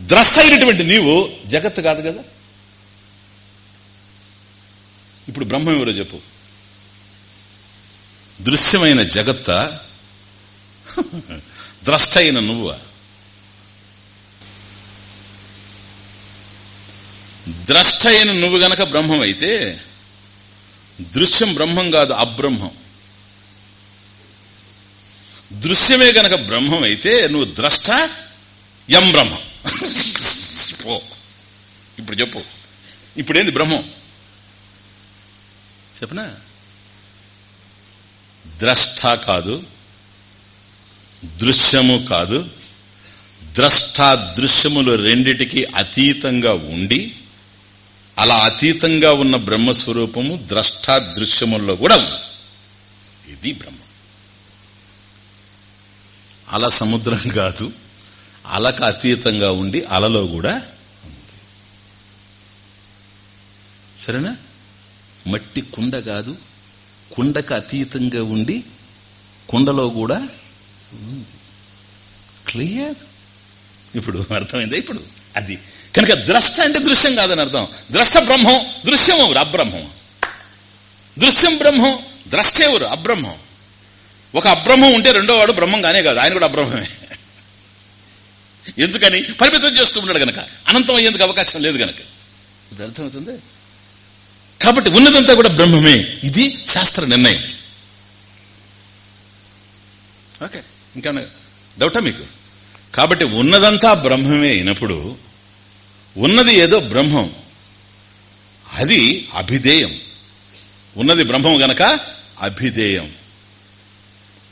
ద్రష్ట అయినటువంటి నీవు జగత్ కాదు కదా? ఇప్పుడు బ్రహ్మం ఎవరో చెప్పు. దృశ్యమైన జగత్త ద్రష్ట అయిన నువ్వా? ద్రష్ట అయిన నువ్వు గనక బ్రహ్మం అయితే దృశ్యం బ్రహ్మం కాదు అబ్రహ్మం. దృశ్యమే గనక బ్రహ్మం అయితే నువ్వు ద్రష్ట యం బ్రహ్మం. పో. ఇప్పుడు చెప్పు. ఇప్పుడేంది బ్రహ్మం? చెప్పనా? ద్రష్ట కాదు దృశ్యము కాదు ద్రష్ట దృశ్యములు రెండిటికి అతీతంగా ఉండి అలా అతీతంగా ఉన్న బ్రహ్మస్వరూపము ద్రష్ట దృశ్యముల్లో కూడా ఉంది. ఇది బ్రహ్మ. అల సముద్రం కాదు అలకు అతీతంగా ఉండి అలలో కూడా ఉంది. సరేనా? మట్టి కుండ కాదు కుండకు అతీతంగా ఉండి కుండలో కూడా ఉంది. క్లియర్ ఇప్పుడు అర్థమైందా? ఇప్పుడు అది. కనుక ద్రష్ట అంటే దృశ్యం కాదని అర్థం. ద్రష్ట బ్రహ్మం దృశ్యం ఎవరు అబ్రహ్మం. దృశ్యం బ్రహ్మం ద్రష్ట ఎవరు అబ్రహ్మం. ఒక అబ్రహ్మం ఉంటే రెండో వాడు బ్రహ్మం కానే కాదు. ఆయన కూడా అబ్రహ్మమే. ఎందుకని? పరిమితం చేస్తూ ఉన్నాడు గనక. అనంతం అయ్యేందుకు అవకాశం లేదు గనక. ఇప్పుడు అర్థమవుతుంది? కాబట్టి ఉన్నదంతా కూడా బ్రహ్మమే. ఇది శాస్త్ర నిర్ణయం. ఓకే. ఇంకా డౌటా మీకు? కాబట్టి ఉన్నదంతా బ్రహ్మమే అయినప్పుడు ఉన్నది ఏదో బ్రహ్మం. అది అభిధేయం. ఉన్నది బ్రహ్మం గనక అభిధేయం.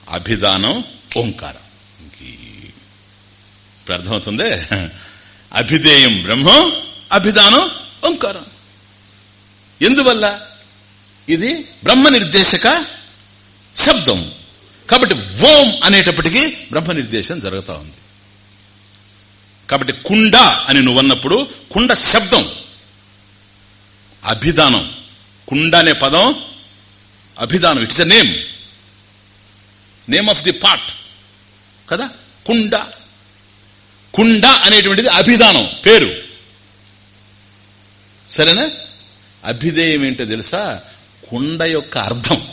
అభిధానం ఓంకారం. ఇప్పుడు అర్థమవుతుంది? అభిధేయం బ్రహ్మం అభిధానం ఓంకారం. ఎందువల్ల? ఇది బ్రహ్మ నిర్దేశక శబ్దం. కాబట్టి ఓం అనేటప్పటికీ బ్రహ్మ నిర్దేశం జరుగుతూ ఉంది. కాబట్టి కుండ అని నువ్వు అన్నప్పుడు కుండ శబ్దం అభిధానం. కుండ అనే పదం అభిధానం. It's a name name of the part కదా? కుండ. కుండ అనేటువంటిది అభిధానం పేరు. సరేనా? అభిధేయం ఏంటో తెలుసా? కుండ యొక్క అర్థం.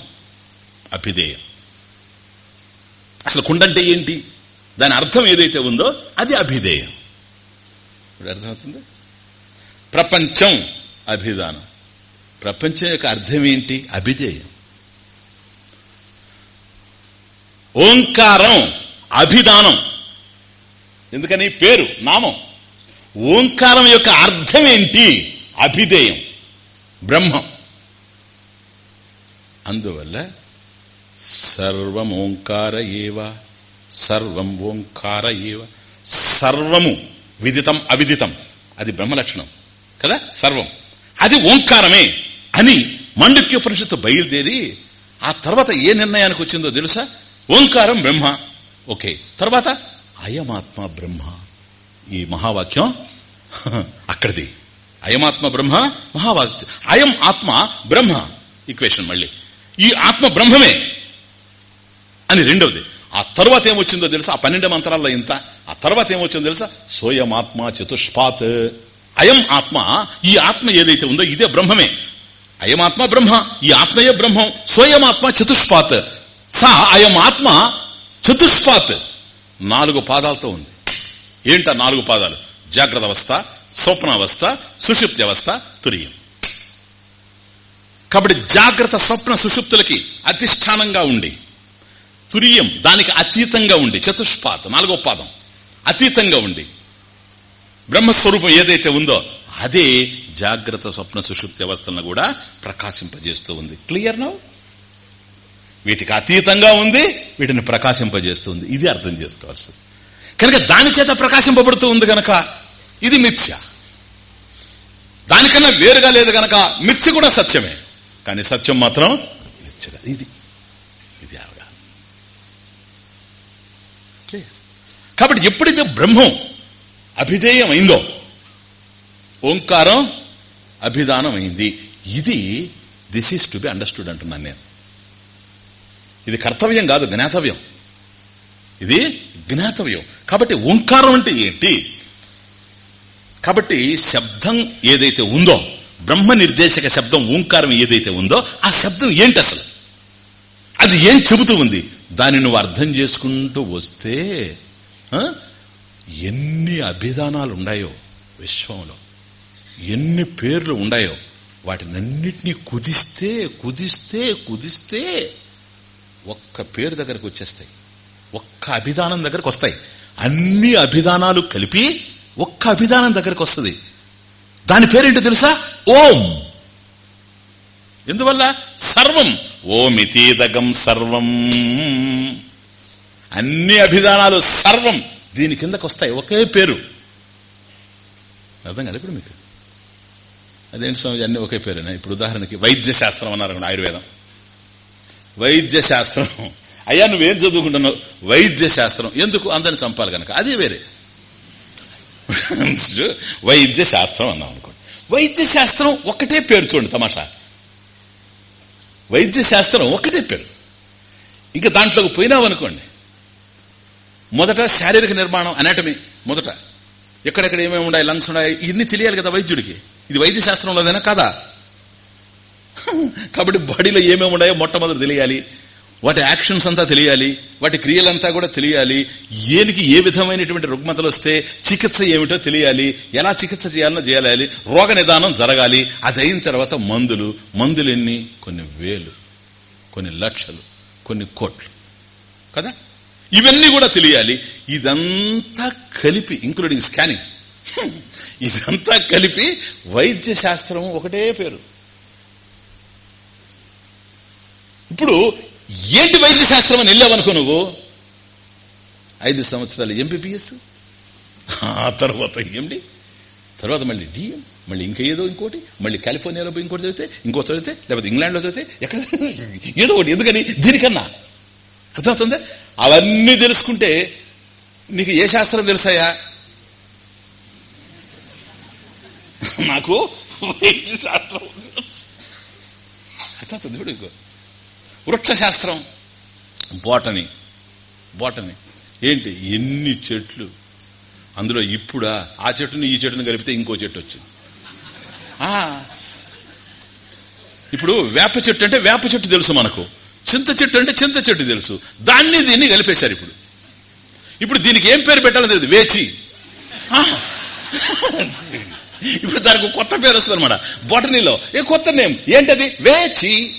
అభిధేయం. అసలు కుండ అంటే ఏంటి? దాని అర్థం ఏదైతే ఉందో అది అభిధేయం. ఇప్పుడు అర్థమవుతుంది? ప్రపంచం అభిధానం. ప్రపంచం యొక్క అర్థం ఏంటి? అభిధేయం. ఓంకారం అభిధానం. ఎందుకని? పేరు నామం. ఓంకారం యొక్క అర్థం ఏంటి? అభిధేయం. బ్రహ్మం. అందువల్ల సర్వం ఓంకార ఏవ సర్వం ఓంకార ఏవ సర్వము విదితం అవిదితం. అది బ్రహ్మలక్షణం. కదా? సర్వం. అది ఓంకారమే అని మండుక్యోపనిషత్తు బయలుదేరి ఆ తర్వాత ఏ నిర్ణయానికి వచ్చిందో తెలుసా? ఓంకారం బ్రహ్మ. ఓకే. తర్వాత? అయమాత్మ బ్రహ్మ. ఈ మహావాక్యం అక్కడిది. అయమాత్మ బ్రహ్మ మహావాక్యం. అయం ఆత్మ బ్రహ్మ. ఈక్వేషన్ మళ్ళీ. ఈ ఆత్మ బ్రహ్మమే అని రెండవది. ఆ తర్వాత ఏమొచ్చిందో తెలుసా? ఆ పన్నెండు మంత్రాల్లో ఇంత. ఆ తర్వాత ఏమొచ్చిందో తెలుసా? సోయమాత్మ చతుష్పాత్. అయం ఆత్మ ఈ ఆత్మ ఏదైతే ఉందో ఇదే బ్రహ్మమే. అయమాత్మ బ్రహ్మ ఈ ఆత్మయే బ్రహ్మం. స్వయమాత్మ చతుష్పాత్. సా అయం ఆత్మ చతుష్పాత్. నాలుగు పాదాలతో ఉంది. ఏంట నాలుగు పాదాలు? జాగ్రత్త అవస్థ స్వప్నావస్థ సుషుప్తి అవస్థ తురియం. కాబట్టి జాగ్రత్త స్వప్న సుషుప్తులకి అధిష్టానంగా ఉండి తురియం దానికి అతీతంగా ఉండి చతుష్పాదం నాలుగో పాదం అతీతంగా ఉండి బ్రహ్మస్వరూపం ఏదైతే ఉందో అదే జాగ్రత్త స్వప్న సుషుప్తి అవస్థలను కూడా ప్రకాశింపజేస్తూ ఉంది. Clear now? వీటికి అతీతంగా ఉంది వీటిని ప్రకాశింపజేస్తుంది. ఇది అర్థం చేసుకోవాల్సింది. కనుక దాని చేత ప్రకాశింపబడుతూ ఉంది గనక ఇది మిథ్య. దానికన్నా వేరుగా లేదు గనక మిథ్య కూడా సత్యమే. కానీ సత్యం మాత్రం మిథ్యగా. ఇది ఇది అవగాహన. కాబట్టి ఎప్పుడైతే బ్రహ్మం అభిధేయం అయిందో ఓంకారం అభిధానం అయింది ఇది this is to be understood అంటున్నాను నేను. ఇది కర్తవ్యం కాదు జ్ఞాతవ్యం. ఇది జ్ఞాతవ్యం. కాబట్టి ఓంకారం అంటే ఏంటి? కాబట్టి శబ్దం ఏదైతే ఉందో బ్రహ్మ నిర్దేశక శబ్దం ఓంకారం ఏదైతే ఉందో ఆ శబ్దం ఏంటి అసలు? అది ఏం చెబుతూ ఉంది? దాన్ని నువ్వు అర్థం చేసుకుంటూ వస్తే ఆ, ఎన్ని అభిధానాలు ఉన్నాయో విశ్వంలో ఎన్ని పేర్లు ఉన్నాయో వాటినన్నిటినీ కుదిస్తే కుదిస్తే కుదిస్తే ఒక్క పేరు దగ్గరకు వచ్చేస్తాయి. ఒక్క అభిధానం దగ్గరకు వస్తాయి. అన్ని అభిధానాలు కలిపి ఒక్క అభిధానం దగ్గరకు వస్తుంది. దాని పేరేంటో తెలుసా? ఓం. ఎందువల్ల? సర్వం. ఓమితీదగం సర్వం. అన్ని అభిధానాలు సర్వం. దీని కిందకు వస్తాయి ఒకే పేరు. అర్థం కాదు ఇప్పుడు మీకు? అదేంటి స్వామి అన్ని ఒకే పేరేనా? ఇప్పుడు ఉదాహరణకి వైద్య శాస్త్రం అన్నారు ఆయుర్వేదం. వైద్య శాస్త్రం అయ్యా నువ్వేం చదువుకుంటున్నావు? వైద్య శాస్త్రం ఎందుకు? అందరిని చంపాలి కనుక అది వేరే. వైద్య శాస్త్రం అన్నాం అనుకోండి. వైద్య శాస్త్రం ఒక్కటే పేరు చూడండి తమాషా. వైద్య శాస్త్రం ఒక్కటే పేరు. ఇంకా దాంట్లోకి పోయినావనుకోండి మొదట శారీరక నిర్మాణం అనాటమీ మొదట. ఎక్కడెక్కడ ఏమేమి ఉన్నాయి లంగ్స్ ఉన్నాయి ఇన్ని తెలియాలి కదా వైద్యుడికి. ఇది వైద్య శాస్త్రంలోదైనా కాదా? కాబట్టి బాడీలో ఏమేమి ఉన్నాయో మొట్టమొదటి తెలియాలి. వాటి యాక్షన్స్ అంతా తెలియాలి. వాటి క్రియలంతా కూడా తెలియాలి. ఏనికి ఏ విధమైనటువంటి రుగ్మతలు వస్తే చికిత్స ఏమిటో తెలియాలి. ఎలా చికిత్స చేయాలనో చేయాలి. రోగ నిదానం జరగాలి. అది అయిన తర్వాత మందులు. మందులు ఎన్ని? కొన్ని వేలు కొన్ని లక్షలు కొన్ని కోట్లు. కదా? ఇవన్నీ కూడా తెలియాలి. ఇదంతా కలిపి ఇంక్లూడింగ్ స్కానింగ్ ఇదంతా కలిపి వైద్య శాస్త్రం ఒకటే పేరు. ఇప్పుడు ఏంటి వైద్య శాస్త్రం అని వెళ్ళావనుకో నువ్వు? ఐదు సంవత్సరాలు ఎంపీపీఎస్ ఆ తర్వాత ఏంటి తర్వాత మళ్ళీ డిఎం మళ్ళీ ఇంకా ఏదో ఇంకోటి. మళ్ళీ కాలిఫోర్నియాలో పోయి ఇంకోటి చదివితే ఇంకో చదివితే లేకపోతే ఇంగ్లాండ్లో చదివితే ఎక్కడ ఏదో ఒకటి. ఎందుకని? దీనికన్నా. అర్థమవుతుంది? అవన్నీ తెలుసుకుంటే నీకు ఏ శాస్త్రం తెలుసాయా? నాకు శాస్త్రం అర్థమవుతుంది ఇప్పుడు ఇంకో. వృక్ష శాస్త్రం బోటని. బోటని. ఏంటి? ఎన్ని చెట్లు. అందులో ఇప్పుడా? ఆ చెట్టుని ఈ చెట్టుని కలిపితే ఇంకో చెట్టు వచ్చింది. ఆ. ఇప్పుడు వేప చెట్టు అంటే వేప చెట్టు తెలుసు మనకు. చింత చెట్టు అంటే చింత చెట్టు తెలుసు. దాన్ని దీన్ని కలిపేశారు ఇప్పుడు. ఇప్పుడు దీనికి ఏం పేరు పెట్టాలో తెలియదు. వేచి. ఇప్పుడు దానికి కొత్త పేరు వస్తుంది అనమాట బొటనీలో. ఏ కొత్త నేమ్? ఏంటది? వేచి.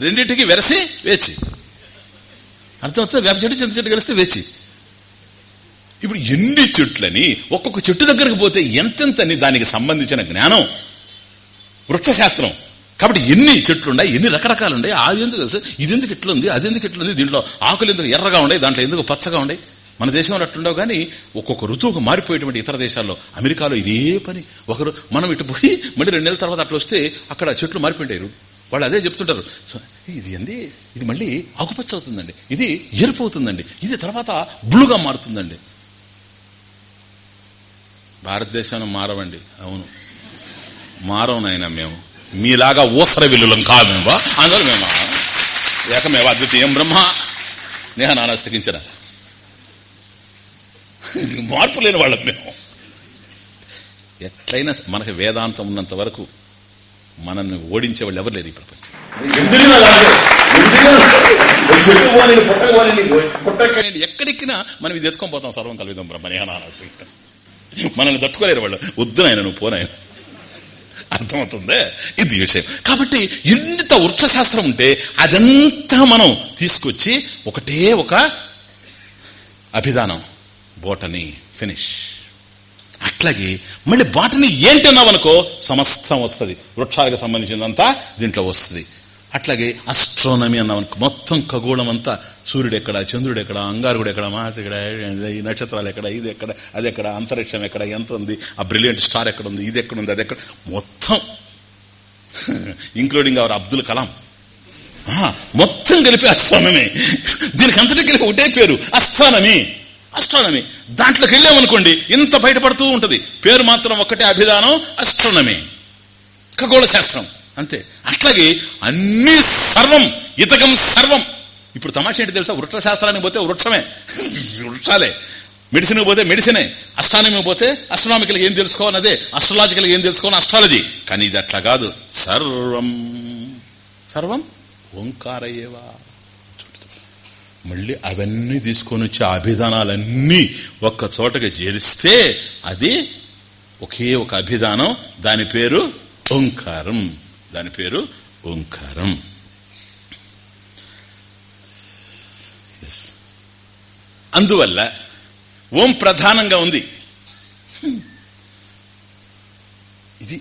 రెండింటికి వెరసి వేచి. అర్థమవుతుంది? వేప చెట్టు చింత చెట్టు కలిస్తే వేచి. ఇప్పుడు ఎన్ని చెట్లని ఒక్కొక్క చెట్టు దగ్గరకు పోతే ఎంతెంతని దానికి సంబంధించిన జ్ఞానం? వృక్షశాస్త్రం. కాబట్టి ఎన్ని చెట్లున్నాయి ఎన్ని రకరకాలు ఉన్నాయి అది ఎందుకు తెలుసు? ఇది ఎందుకు ఇట్లా ఉంది అది ఎందుకు ఇట్లా ఉంది దీంట్లో ఆకులు ఎందుకు ఎర్రగా ఉన్నాయి దాంట్లో ఎందుకు పచ్చగా ఉన్నాయి? మన దేశంలో అట్లుండవు కానీ ఒక్కొక్క ఋతువుకు మారిపోయేటువంటి ఇతర దేశాల్లో అమెరికాలో ఇదే పని. ఒకరు మనం ఇటు పోయి మళ్ళీ రెండు నెలల తర్వాత అట్లా వస్తే అక్కడ చెట్లు మారిపోయింటాయి వాళ్ళు అదే చెప్తుంటారు. ఇది ఏంది? ఇది మళ్ళీ ఆకుపచ్చ అవుతుందండి. ఇది ఎరుపు అవుతుందండి. ఇది తర్వాత బ్లూగా మారుతుందండి. భారతదేశంలో మారవండి. అవును. మారవునైనా మేము. మీలాగా ఊసర విల్లులం కాదు మేము మేము ఏకమేవ అద్వితీయం బ్రహ్మ. నేహ నానాస్తికించిన మార్పు లేని వాళ్ళం మేము. ఎట్లయినా మనకి వేదాంతం ఉన్నంత వరకు మనల్ని ఓడించే వాళ్ళు ఎవరు లేరు ఈ ప్రపంచం ఎక్కడికినా మనం ఇది ఎత్తుకొని పోతాం. సర్వం కలుగుతాం బ్రహ్మ నేహ నానస్తకి మనల్ని తట్టుకోలేరు వాళ్ళు. వద్దు నువ్వు పోనాయన అర్థమవుతుందే? ఇది విషయం. కాబట్టి ఎంత వృక్షశాస్త్రం ఉంటే అదంతా మనం తీసుకొచ్చి ఒకటే ఒక అభిధానం. బోటని ఫినిష్. అట్లాగే మళ్ళీ బాటని ఏంటన్నావనుకో సమస్తం వస్తుంది. వృక్షాలకు సంబంధించిందంతా దీంట్లో వస్తుంది. అట్లాగే అస్ట్రోనమీ అన్నామనుకో మొత్తం ఖగోళం అంతా సూర్యుడు ఎక్కడ చంద్రుడు ఎక్కడ అంగారుడు ఎక్కడ మాస్ ఎక్కడ ఈ నక్షత్రాలు ఎక్కడ ఇది ఎక్కడ అది ఎక్కడ అంతరిక్షం ఎక్కడ ఎంత ఉంది ఆ బ్రిలియంట్ స్టార్ ఎక్కడ ఉంది ఇది ఎక్కడ ఉంది అది ఎక్కడ మొత్తం ఇంక్లూడింగ్ అవర్ అబ్దుల్ కలాం మొత్తం కలిపి అస్ట్రానమీ దీనికి అంతటి కలిపి ఒకటే పేరు అస్ట్రానమీ అస్ట్రానమీ దాంట్లోకి వెళ్ళామనుకోండి ఇంత బయటపడుతూ ఉంటది. పేరు మాత్రం ఒక్కటే అభిధానం అస్ట్రానమీ ఖగోళ శాస్త్రం. అంతే. అట్లాగే అన్ని సర్వం ఇతకం సర్వం. ఇప్పుడు తమాష ఏంటి తెలుసా? వృక్ష శాస్త్రానికి పోతే వృక్షమే. వృక్షాలే. మెడిసిన్ పోతే మెడిసినే. అస్ట్రానమీ పోతే అస్ట్రానామికల్ ఏం తెలుసుకోవాలి అదే అస్ట్రాలజికల్ ఏం తెలుసుకోవాలి అస్ట్రాలజీ కానీ ఇది అట్లా కాదు. సర్వం. సర్వం ఓంకారయేవా. మళ్ళీ అవన్నీ తీసుకొని వచ్చి అభిధానాలన్నీ ఒక్క చోటకి చేరిస్తే అది ఒకే ఒక అభిధానం. దాని పేరు ఓంకారం. దాని పేరు ఓంకారం. అందువల్ల ఓం ప్రధానంగా ఉంది. Hmm. ఇది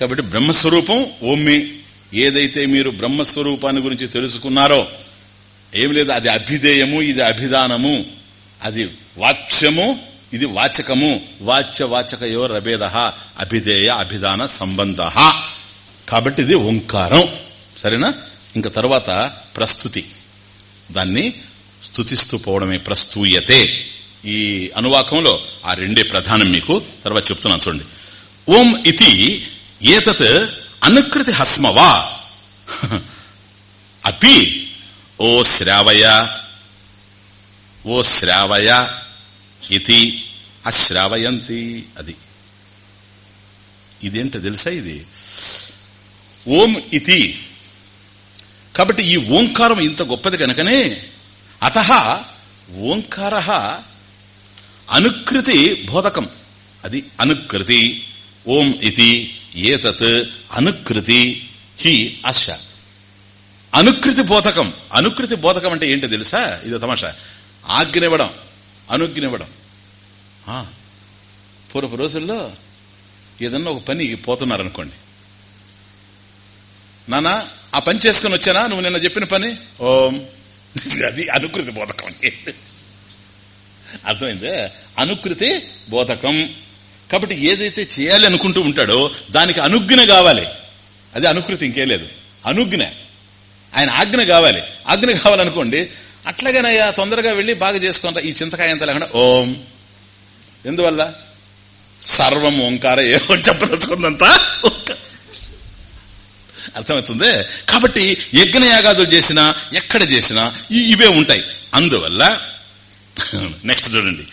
కాబట్టి బ్రహ్మస్వరూపం. ఓమ్మే ఏదైతే మీరు బ్రహ్మస్వరూపాన్ని గురించి తెలుసుకున్నారో ఏం లేదు అది అభిధేయము ఇది అభిధానము. అది వాచ్యము ఇది వాచకము. వాచ్య వాచకయో రభేద? అభిధేయ అభిధాన సంబంధ. కాబట్టి ఇది ఓంకారం. సరేనా? ఇంకా తర్వాత ప్రస్తుతి. దాన్ని స్థుతిస్తూ పోవడమే ప్రస్తూయతే. ఈ అనువాకంలో ఆ రెండే ప్రధానం మీకు. తర్వాత చెప్తున్నాను చూడండి. ఓం ఇది ఏతత్ అనుకృతి హస్మవా అపి ఓ శ్రావయ ఓ శ్రావయ ఇది అశ్రావయంతి అది. ఇదేంటో తెలుసా ఇది? ఓం ఇతి. కాబట్టి ఈ ఓంకారం ఇంత గొప్పది కనుకనే అత ఓంకార అనుకృతి బోధకం. అది అనుకృతి ఓం ఇది ఏతత్ అనుకృతి హి అశ. అనుకృతి బోధకం. అనుకృతి బోధకం అంటే ఏంటో తెలుసా? ఇది తమాషా. ఆజ్ఞనివ్వడం అనుజ్ఞనివ్వడం పూర్వపు రోజుల్లో ఏదన్నా ఒక పని పోతున్నారనుకోండి. నానా ఆ పని చేసుకుని వచ్చానా? నువ్వు నిన్న చెప్పిన పని? ఓం. అది అనుకృతి బోధకం అర్థమైందే? అనుకృతి బోధకం. కాబట్టి ఏదైతే చేయాలి అనుకుంటూ ఉంటాడో దానికి అనుజ్ఞ కావాలి. అది అనుకృతి ఇంకే లేదు. అనుజ్ఞ. ఆయన ఆజ్ఞ కావాలి. ఆజ్ఞ కావాలనుకోండి అట్లాగేనయ్యా తొందరగా వెళ్ళి బాగా చేసుకుంటా ఈ చింతకాయ ఎంత లేకుండా ఓం. ఎందువల్ల? సర్వం ఓంకార ఏమో చెప్పదలుచుకుందంతా అర్థమవుతుంది? కాబట్టి యజ్ఞయాగాదులు చేసినా ఎక్కడ చేసినా ఇవే ఉంటాయి. అందువల్ల నెక్స్ట్ చూడండి.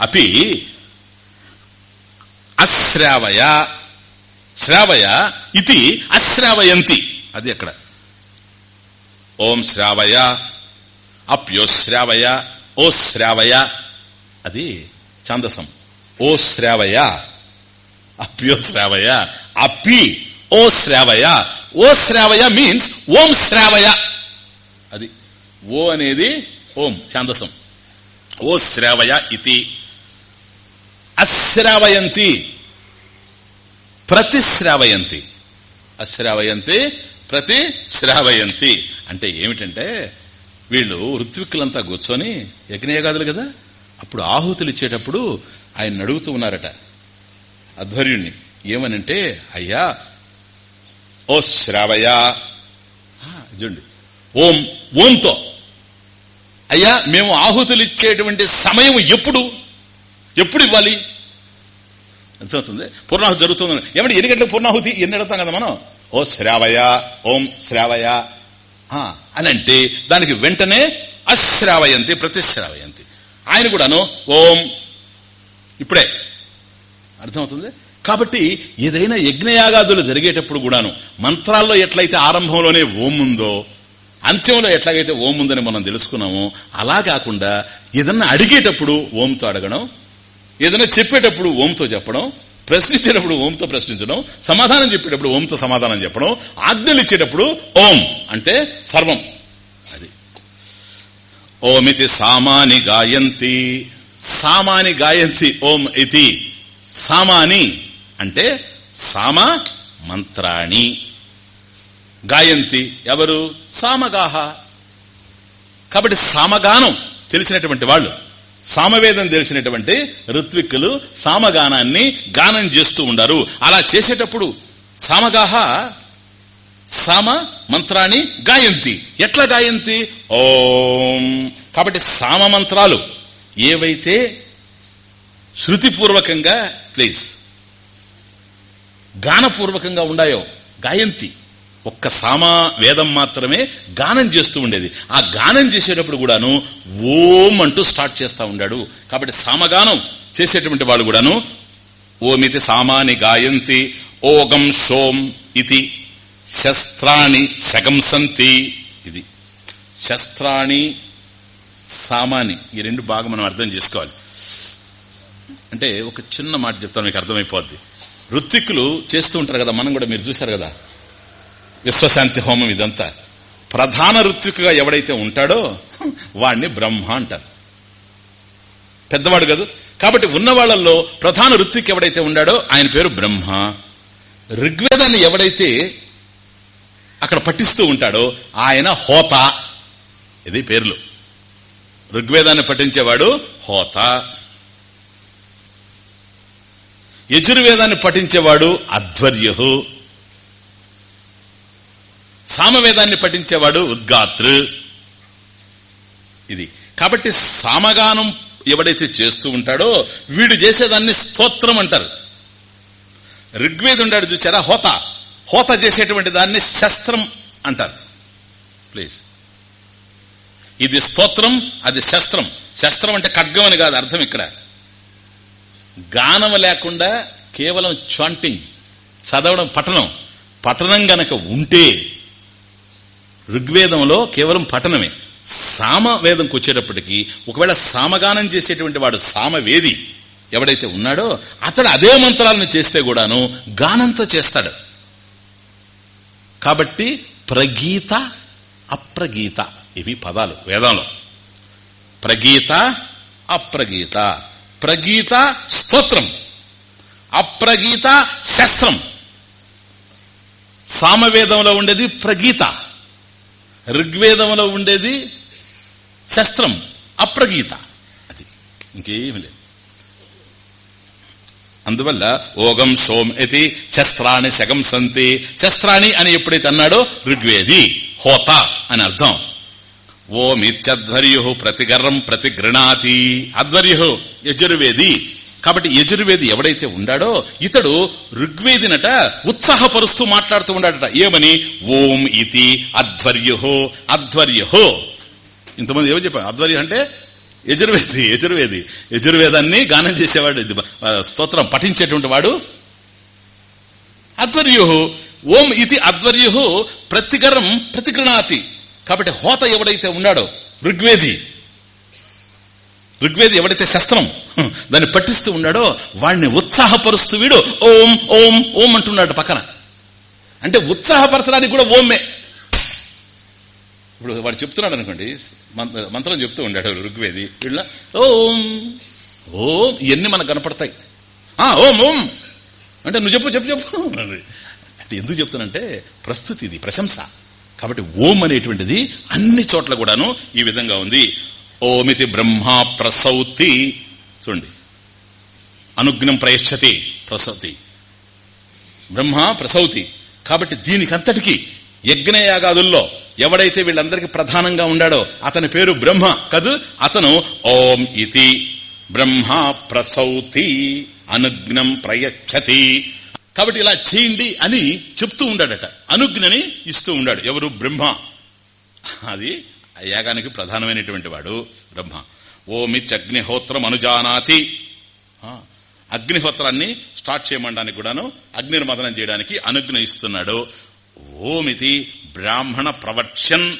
అపి అశ్రావయ శ్రావయ ఇది అశ్రావయంతి. అది అక్కడ ఓం శ్రావయ అప్యో శ్రావయ ఓ శ్రావయ. అది ఛాందసం. ఓ శ్రావయ అప్యో శ్రావయ అపి ఓ శ్రావయ. ఓ శ్రావయ మీన్స్ ఓం శ్రావయ. అది ఓ అనేది ఓం ఛాందసం. ఓ శ్రావయ ఇది అశ్రావయంతి. ప్రతిశ్రావయంతి. అశ్రావయంతి ప్రతి శ్రావయంతి. అంటే ఏమిటంటే వీళ్ళు ఋత్విక్కులంతా కూర్చొని యజ్ఞయగాదులు కదా? అప్పుడు ఆహుతులు ఇచ్చేటప్పుడు ఆయన అడుగుతూ ఉన్నారట. అధ్వర్యుణ్ణి. ఏమనంటే అయ్యా ఓ శ్రావయ. చూడండి. ఓం ఓంతో. అయ్యా మేము ఆహుతులు ఇచ్చేటువంటి సమయం ఎప్పుడు? ఎప్పుడు ఇవ్వాలి? అర్థమవుతుంది? పూర్ణాహుతి జరుగుతుంది ఏమంటే ఎన్ని గంటలకు పూర్ణాహుతి? ఎన్ని అడుగుతాం కదా మనం? ఓ శ్రావయ ఓం శ్రావయ. అని అంటే దానికి వెంటనే అశ్రావయంతి ప్రతిశ్రావయంతి. ఆయన కూడాను ఓం. ఇప్పుడే. అర్థమవుతుంది? కాబట్టి ఏదైనా యజ్ఞయాగాదులు జరిగేటప్పుడు కూడాను మంత్రాల్లో ఎట్లయితే ఆరంభంలోనే ఓం ఉందో అంత్యంలో ఎట్లాగైతే ఓం ఉందని మనం తెలుసుకున్నామో అలా కాకుండా ఏదన్నా అడిగేటప్పుడు ఓంతో అడగడం ఏదైనా చెప్పేటప్పుడు ఓంతో చెప్పడం ప్రశ్నించేటప్పుడు ఓంతో ప్రశ్నించడం సమాధానం చెప్పేటప్పుడు ఓంతో సమాధానం చెప్పడం ఆజ్ఞలు ఇచ్చేటప్పుడు ఓం అంటే సర్వం. అది. ఓమితి సామాని గాయంతి. సామాని గాయంతి ఓం ఇతి సామాని అంటే సామ మంత్రాణి. గాయంతి ఎవరు? సామగాహ. కాబట్టి సామగానం తెలిసినటువంటి వాళ్ళు సామవేదం తెలిసినటువంటి ఋత్విక్కులు సామగానాన్ని గానం చేస్తూ ఉండారు. అలా చేసేటప్పుడు సామగాహ సామ మంత్రాన్ని గాయంతి. ఎట్లా గాయంతి? ఓం. కాబట్టి సామ మంత్రాలు ఏవైతే శృతిపూర్వకంగా ప్లీజ్ గానపూర్వకంగా ఉండాయో గాయంతి. ఒక్క సామా వేదం మాత్రమే గానం చేస్తూ ఉండేది. ఆ గానం చేసేటప్పుడు కూడాను ఓం అంటూ స్టార్ట్ చేస్తూ ఉండాడు. కాబట్టి సామగానం చేసేటువంటి వాళ్ళు కూడాను ఓమితి సామాని గాయంతి ఓగం సోం ఇది శస్త్రాణి శగంసంతి ఇది. శస్త్రాణి సామాని ఈ రెండు బాగా మనం అర్థం చేసుకోవాలి. అంటే ఒక చిన్న మాట చెప్తాను మీకు అర్థమైపోద్ది. ఋత్విక్కులు చేస్తూ ఉంటారు కదా మనం కూడా మీరు చూశారు కదా విశ్వశాంతి హోమం ఇదంతా. ప్రధాన ఋత్వికగా ఎవడైతే ఉంటాడో వాడిని బ్రహ్మ అంటారు. పెద్దవాడు కదా. కాబట్టి ఉన్న వాళ్ళల్లో ప్రధాన ఋత్విక్ ఎవడైతే ఉన్నాడో ఆయన పేరు బ్రహ్మ. ఋగ్వేదాన్ని ఎవడైతే అక్కడ పఠిస్తూ ఉంటాడో ఆయన హోత. ఇది పేర్లు. ఋగ్వేదాన్ని పఠించేవాడు హోత. యజుర్వేదాన్ని పఠించేవాడు అధ్వర్యు సామవేదాన్ని పఠించేవాడు ఉద్గాతృ ఇది. కాబట్టి సామగానం ఎవడైతే చేస్తూ ఉంటాడో వీడు చేసేదాన్ని స్తోత్రం అంటారు. ఋగ్వేదం ఉండాడు చూచారా? హోత. హోత చేసేటువంటి దాన్ని శస్త్రం అంటారు. ప్లీజ్. ఇది స్తోత్రం అది శస్త్రం. శస్త్రం అంటే ఖడ్గం అని కాదు అర్థం ఇక్కడ. గానం లేకుండా కేవలం చాంటింగ్ చదవడం పఠనం. పఠనం గనక ఉంటే ఋగ్వేదంలో కేవలం పఠనమే. సామవేదంకి వచ్చేటప్పటికి ఒకవేళ సామగానం చేసేటువంటి వాడు సామవేది ఎవడైతే ఉన్నాడో అతడు అదే మంత్రాలను చేస్తే కూడాను గానంతో చేస్తాడు. కాబట్టి ప్రగీత అప్రగీత ఇవి పదాలు వేదంలో. ప్రగీత అప్రగీత ప్రగీత స్తోత్రం అప్రగీత శస్త్రం. సామవేదంలో ఉండేది ప్రగీత. ఋగ్వేదంలో ఉండేది శస్త్రం అప్రగీత. అది ఇంకేమి లేదు. అందువల్ల ఓగం సోం ఇది శస్త్రాన్ని శగం సంతి. శస్త్రాన్ని అని ఎప్పుడైతే అన్నాడో ఋగ్వేది హోత అని అర్థం. ఓమిత్యధ్వర్యు ప్రతిగర్రం ప్రతిగృణాతి. అధ్వర్యు యజుర్వేది కాబట్టి యజుర్వేది ఎవడైతే ఉండాడో ఇతడు ఋగ్వేదినట ఉత్సాహపరుస్తూ మాట్లాడుతూ ఉన్నాడట ఏమని? ఓం ఇతి అధ్వర్యుహో అధ్వర్యుహో. ఇంతమంది ఏమో చెప్పారు? అధ్వర్యం అంటే యజుర్వేది యజుర్వేది. యజుర్వేదాన్ని గానం చేసేవాడు స్తోత్రం పఠించేటువంటి వాడు అధ్వర్యు ఓం ఇది అధ్వర్యు ప్రతిగరం ప్రతిగృణాతి కాబట్టి హోత ఎవడైతే ఉన్నాడో ఋగ్వేది. ఋగ్వేది ఎవడైతే శస్త్రం? దాన్ని పట్టిస్తూ ఉన్నాడో వాడిని ఉత్సాహపరుస్తూ వీడు ఓం ఓం ఓం అంటున్నాడు పక్కన. అంటే ఉత్సాహపరచడానికి కూడా ఓమే. ఇప్పుడు వాడు చెప్తున్నాడు అనుకోండి మంత్రం చెప్తూ ఉండాడు ఋగ్వేది. వీళ్ళ ఓం ఓం ఇవన్నీ మనకు కనపడతాయి. ఆ ఓం ఓం. అంటే నువ్వు చెప్పు చెప్పు చెప్పు. అంటే ఎందుకు చెప్తానంటే ప్రస్తుతి ఇది ప్రశంస. కాబట్టి ఓం అనేటువంటిది అన్ని చోట్ల కూడాను ఈ విధంగా ఉంది. ఓమితి బ్రహ్మ ప్రసౌతి. చూడండి. అనుగ్నం ప్రయశ్చతి ప్రసౌతి. బ్రహ్మ ప్రసౌతి. కాబట్టి దీనికంతటికి యజ్ఞయాగాదుల్లో ఎవడైతే వీళ్ళందరికీ ప్రధానంగా ఉండాడో అతని పేరు బ్రహ్మ. కదు? అతను ఓం ఇతి. బ్రహ్మ ప్రసౌతి. అనుగ్నం ప్రయచ్చతి కాబట్టి ఇలా చేయండి అని చెప్తూ ఉండాడట. అనుజ్ఞని ఇస్తూ ఉండాడు. ఎవరు? బ్రహ్మ. అది ఆ యాగానికి ప్రధానమైనటువంటి వాడు బ్రహ్మ. ఓమిచ్చగ్నిహోత్రం అనుజానాతి అగ్నిహోత్రాన్ని స్టార్ట్ చేయమనడానికి కూడాను అగ్నిర్మదనం చేయడానికి అనుగ్రహిస్తున్నాడు. ఓమితి బ్రాహ్మణ ప్రవక్ష్యన్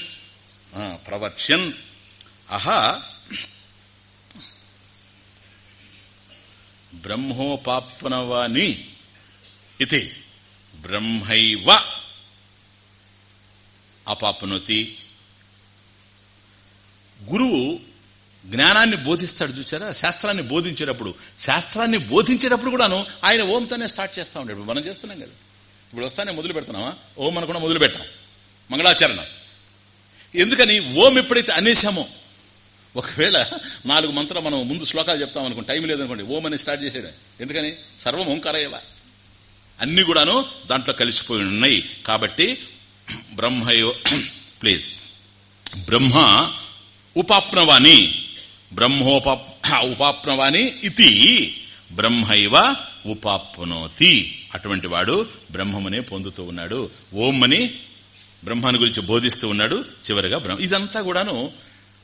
ప్రవక్ష్యన్ అహ బ్రహ్మోపాప్నవాని ఇది బ్రహ్మైవ అపాప్నోతి. గురువు జ్ఞానాన్ని బోధిస్తాడు చూచారా శాస్త్రాన్ని బోధించేటప్పుడు శాస్త్రాన్ని బోధించేటప్పుడు కూడాను ఆయన ఓంతోనే స్టార్ట్ చేస్తా ఉంటాడు ఇప్పుడు మనం చేస్తున్నాం కదా. ఇప్పుడు వస్తానే మొదలు పెడుతున్నావా ఓం అనుకున్నా మొదలు పెట్టాం. మంగళాచరణం. ఎందుకని? ఓం ఎప్పుడైతే అనేసామో ఒకవేళ నాలుగు మంత్రం మనం ముందు శ్లోకాలు చెప్తాం అనుకోండి టైం లేదనుకోండి ఓం అని స్టార్ట్ చేసేది ఎందుకని? సర్వం ఓంకారయ్యవ అన్ని కూడాను దాంట్లో కలిసిపోయి ఉన్నాయి. కాబట్టి బ్రహ్మయో ప్లీజ్. బ్రహ్మ ఉపాప్నవాణి బ్రహ్మోప ఉపాప్నవాని ఇది బ్రహ్మైవ ఉపాప్నోతి. అటువంటి వాడు బ్రహ్మమునే పొందుతూ ఉన్నాడు. ఓం అని బ్రహ్మాన్ని గురించి బోధిస్తూ ఉన్నాడు. చివరిగా బ్రహ్మ ఇదంతా కూడాను